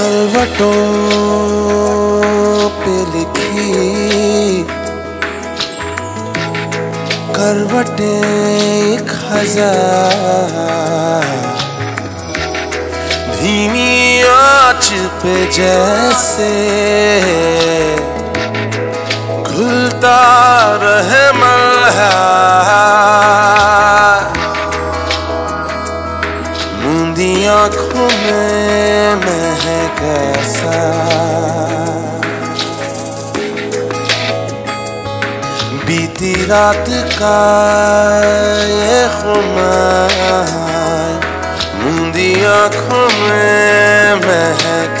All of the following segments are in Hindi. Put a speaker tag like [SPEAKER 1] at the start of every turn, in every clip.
[SPEAKER 1] सलवटों पे लिखी। करवटे एक हज़ार। धीमी आँच पे जैसे मुंदी आँखों में महक ऐसा। बीती रात का ये खुमार बूंदी आँखों में महक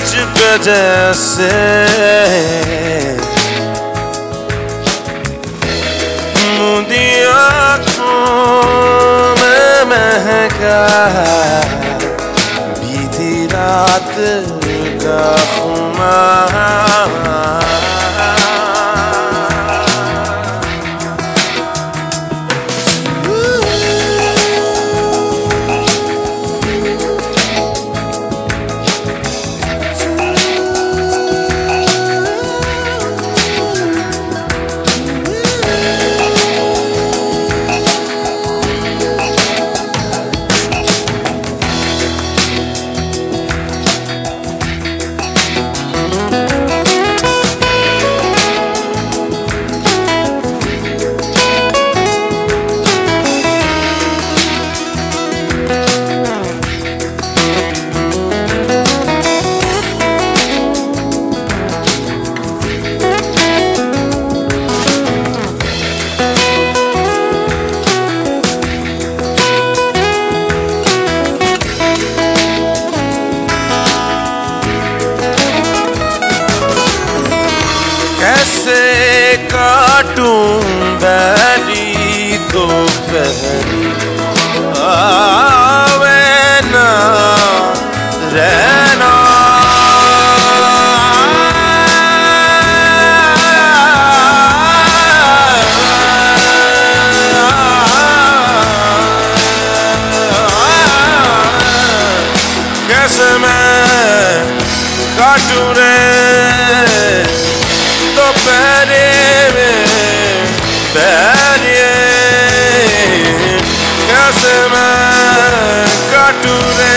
[SPEAKER 1] जैसे मुंदी आँखों में महका बीती रात का खुमार काटूं बैरी तो पहरी आवे ना रहना कैसे मैं काटूं रे Saniye Kasma Kature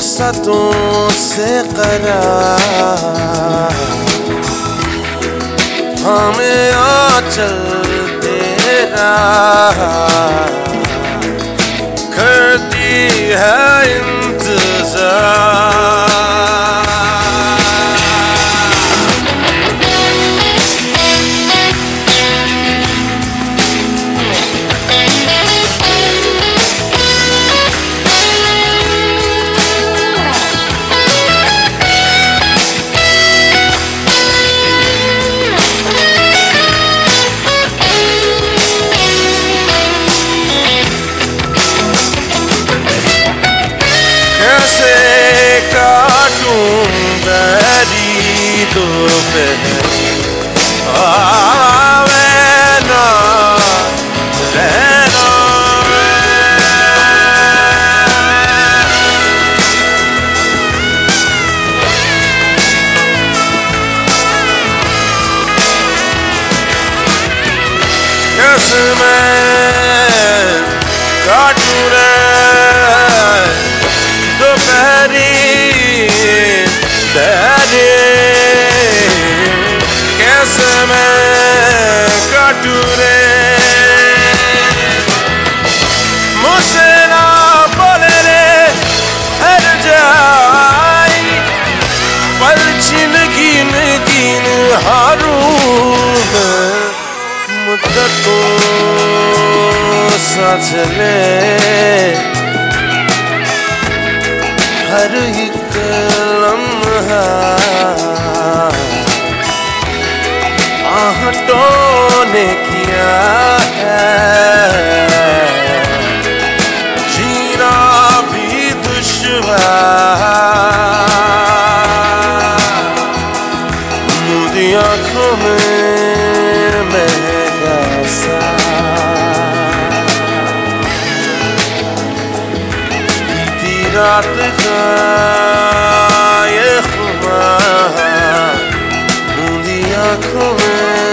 [SPEAKER 1] रुखसतों से करा हमें आचल तेरा could be ਮੈਂ ਕਾਟੂ ਰੇ ਮੋਸੇ ਨਾ ਬੋਲੇ ਰੇ ਹਰ ਜਾਈ ਪਲ ਜ਼ਿੰਦਗੀ ਨੇ ਦੀਨ ਹਾਰੂ ਮੁੱਦਤ ਕੋ ਸਾਥ ਲੈ ਹਰ ਹੀ तो ने किया है जीना भी दुश्वार मुझे आंखों में महका सा बीती रात का ये खुमार come